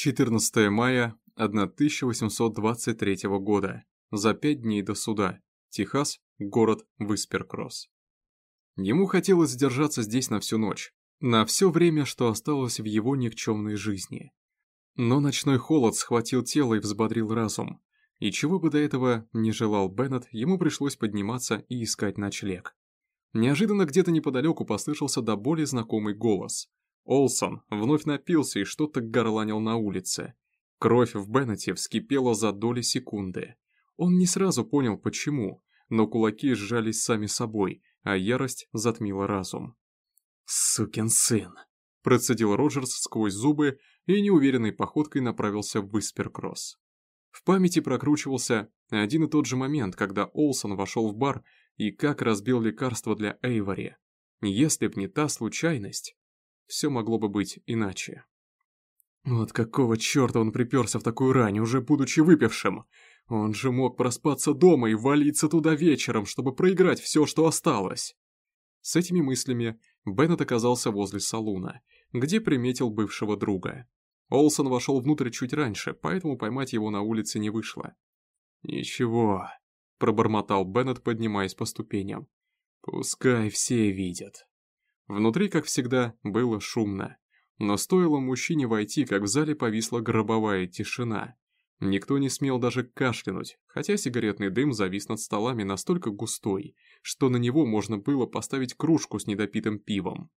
14 мая 1823 года. За пять дней до суда. Техас, город Висперкросс. Ему хотелось сдержаться здесь на всю ночь, на все время, что осталось в его никчемной жизни. Но ночной холод схватил тело и взбодрил разум. И чего бы до этого не желал Беннет, ему пришлось подниматься и искать ночлег. Неожиданно где-то неподалеку послышался до боли знакомый голос. Олсон вновь напился и что-то горланил на улице. Кровь в Беннете вскипела за доли секунды. Он не сразу понял, почему, но кулаки сжались сами собой, а ярость затмила разум. «Сукин сын!» – процедил Роджерс сквозь зубы и неуверенной походкой направился в Висперкросс. В памяти прокручивался один и тот же момент, когда Олсон вошел в бар и как разбил лекарство для Эйвори. Если б не та случайность, все могло бы быть иначе. Вот какого черта он приперся в такую рань, уже будучи выпившим? Он же мог проспаться дома и валиться туда вечером, чтобы проиграть все, что осталось. С этими мыслями Беннет оказался возле салуна, где приметил бывшего друга. Олсон вошел внутрь чуть раньше, поэтому поймать его на улице не вышло. «Ничего», — пробормотал Беннет, поднимаясь по ступеням. «Пускай все видят». Внутри, как всегда, было шумно. Но стоило мужчине войти, как в зале повисла гробовая тишина. Никто не смел даже кашлянуть, хотя сигаретный дым завис над столами настолько густой, что на него можно было поставить кружку с недопитым пивом.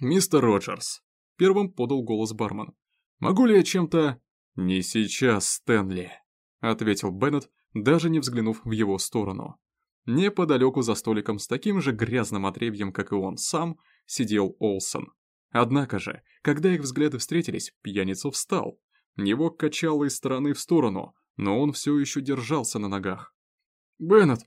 «Мистер Роджерс», — первым подал голос бармен. «Могу ли я чем-то...» «Не сейчас, Стэнли», — ответил Беннет, даже не взглянув в его сторону. Неподалеку за столиком с таким же грязным отребьем, как и он сам, сидел Олсон. Однако же, когда их взгляды встретились, пьяница встал. Его качало из стороны в сторону, но он все еще держался на ногах. «Беннет,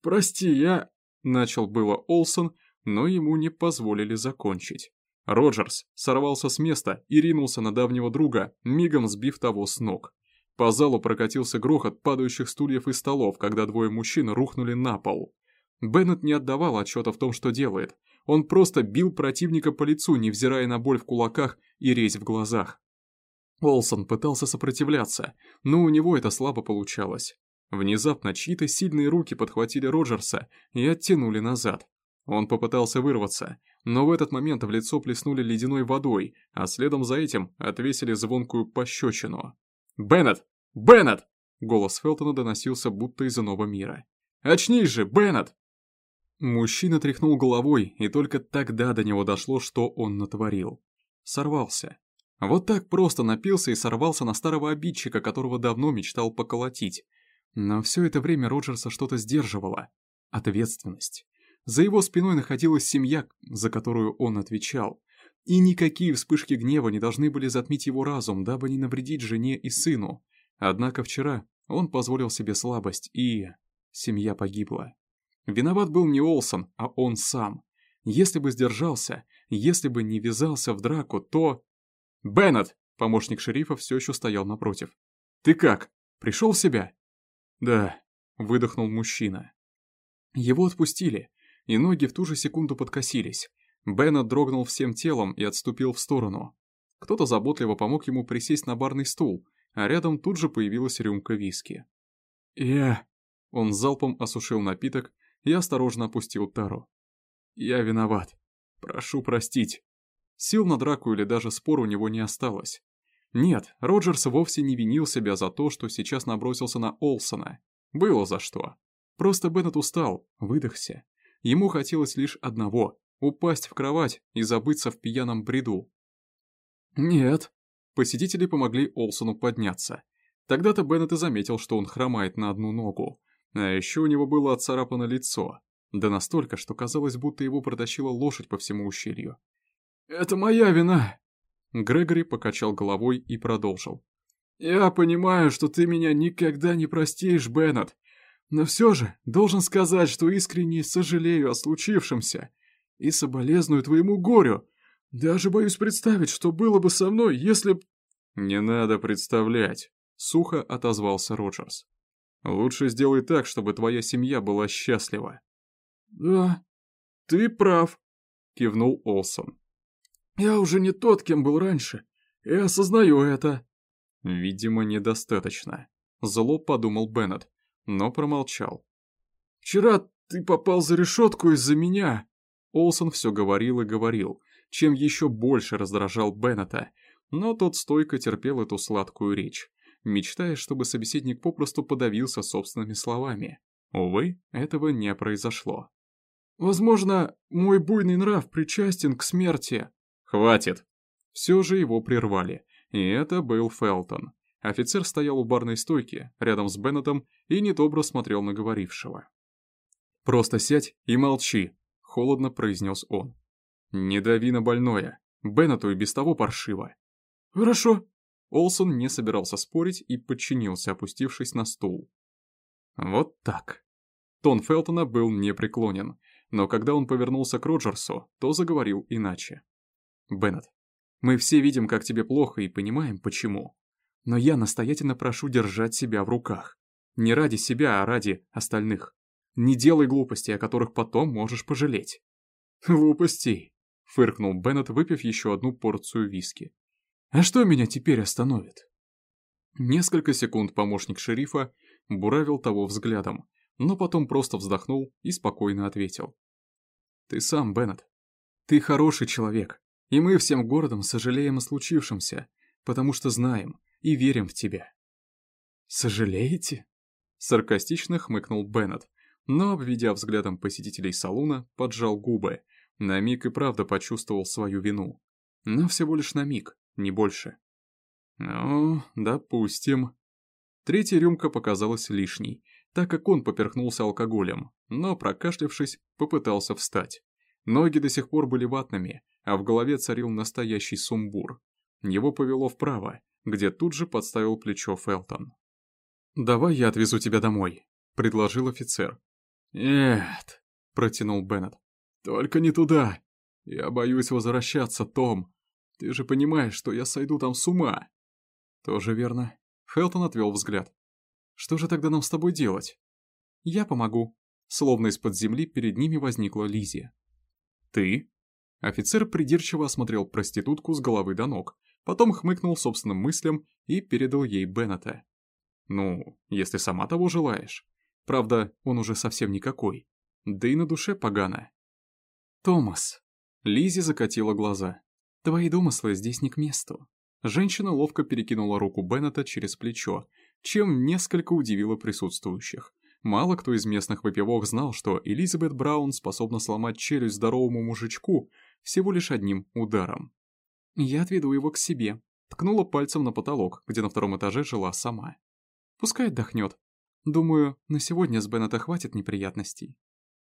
прости, я...» Начал было Олсон, но ему не позволили закончить. Роджерс сорвался с места и ринулся на давнего друга, мигом сбив того с ног. По залу прокатился грохот падающих стульев и столов, когда двое мужчин рухнули на пол. Беннет не отдавал отчета в том, что делает. Он просто бил противника по лицу, невзирая на боль в кулаках и резь в глазах. Олсон пытался сопротивляться, но у него это слабо получалось. Внезапно чьи-то сильные руки подхватили Роджерса и оттянули назад. Он попытался вырваться, но в этот момент в лицо плеснули ледяной водой, а следом за этим отвесили звонкую пощечину. «Беннет! Беннет!» Голос Фелтона доносился будто из иного мира. «Очнись же, Беннет!» Мужчина тряхнул головой, и только тогда до него дошло, что он натворил. Сорвался. Вот так просто напился и сорвался на старого обидчика, которого давно мечтал поколотить. Но все это время Роджерса что-то сдерживало. Ответственность. За его спиной находилась семья, за которую он отвечал. И никакие вспышки гнева не должны были затмить его разум, дабы не навредить жене и сыну. Однако вчера он позволил себе слабость, и... Семья погибла. Виноват был не Олсон, а он сам. Если бы сдержался, если бы не ввязался в драку, то... «Беннет!» — помощник шерифа все еще стоял напротив. «Ты как? Пришел в себя?» «Да», — выдохнул мужчина. Его отпустили, и ноги в ту же секунду подкосились. Беннет дрогнул всем телом и отступил в сторону. Кто-то заботливо помог ему присесть на барный стул, а рядом тут же появилась рюмка виски. «Я...» Он залпом осушил напиток и осторожно опустил тару. «Я виноват. Прошу простить». Сил на драку или даже спор у него не осталось. Нет, Роджерс вовсе не винил себя за то, что сейчас набросился на Олсона. Было за что. Просто Беннет устал, выдохся. Ему хотелось лишь одного — упасть в кровать и забыться в пьяном бреду. «Нет». Посетители помогли Олсону подняться. Тогда-то Беннет и заметил, что он хромает на одну ногу. А еще у него было отцарапано лицо. Да настолько, что казалось, будто его протащила лошадь по всему ущелью. «Это моя вина!» Грегори покачал головой и продолжил. «Я понимаю, что ты меня никогда не простишь, Беннет, но все же должен сказать, что искренне сожалею о случившемся и соболезную твоему горю. Даже боюсь представить, что было бы со мной, если б...» «Не надо представлять», — сухо отозвался Роджерс. Лучше сделай так, чтобы твоя семья была счастлива. Да, ты прав, кивнул Олсон. Я уже не тот, кем был раньше. и осознаю это». «Видимо, недостаточно», — зло подумал Беннет, но промолчал. «Вчера ты попал за решетку из-за меня!» Олсон все говорил и говорил, чем еще больше раздражал Беннета, но тот стойко терпел эту сладкую речь, мечтая, чтобы собеседник попросту подавился собственными словами. Увы, этого не произошло. «Возможно, мой буйный нрав причастен к смерти». «Хватит!» Все же его прервали, и это был Фелтон. Офицер стоял у барной стойки, рядом с Беннетом, и недобро смотрел на говорившего. «Просто сядь и молчи», — холодно произнес он. «Не дави на больное. Беннету и без того паршиво». «Хорошо». Олсон не собирался спорить и подчинился, опустившись на стул. Вот так. Тон Фелтона был непреклонен, но когда он повернулся к Роджерсу, то заговорил иначе. «Беннет, мы все видим, как тебе плохо и понимаем, почему. Но я настоятельно прошу держать себя в руках. Не ради себя, а ради остальных. Не делай глупостей, о которых потом можешь пожалеть». «Глупостей», — фыркнул Беннет, выпив еще одну порцию виски. «А что меня теперь остановит?» Несколько секунд помощник шерифа буравил того взглядом, но потом просто вздохнул и спокойно ответил. «Ты сам, Беннет. Ты хороший человек, и мы всем городом сожалеем о случившемся, потому что знаем и верим в тебя». «Сожалеете?» Саркастично хмыкнул Беннет, но, обведя взглядом посетителей салуна, поджал губы, на миг и правда почувствовал свою вину. Но всего лишь на миг, не больше. «Ну, допустим», Третья рюмка показалась лишней, так как он поперхнулся алкоголем, но, прокашлявшись, попытался встать. Ноги до сих пор были ватными, а в голове царил настоящий сумбур. Его повело вправо, где тут же подставил плечо Фелтон. «Давай я отвезу тебя домой», — предложил офицер. «Нет», — протянул Беннет. «Только не туда. Я боюсь возвращаться, Том. Ты же понимаешь, что я сойду там с ума». «Тоже верно. Фелтон отвел взгляд. «Что же тогда нам с тобой делать?» «Я помогу». Словно из-под земли перед ними возникла Лизи. «Ты?» Офицер придирчиво осмотрел проститутку с головы до ног, потом хмыкнул собственным мыслям и передал ей Беннета. «Ну, если сама того желаешь. Правда, он уже совсем никакой. Да и на душе погано». «Томас!» Лизи закатила глаза. «Твои домыслы здесь не к месту. Женщина ловко перекинула руку Беннета через плечо, чем несколько удивило присутствующих. Мало кто из местных выпивок знал, что Элизабет Браун способна сломать челюсть здоровому мужичку всего лишь одним ударом. «Я отведу его к себе», — ткнула пальцем на потолок, где на втором этаже жила сама. «Пускай отдохнет. Думаю, на сегодня с Беннета хватит неприятностей».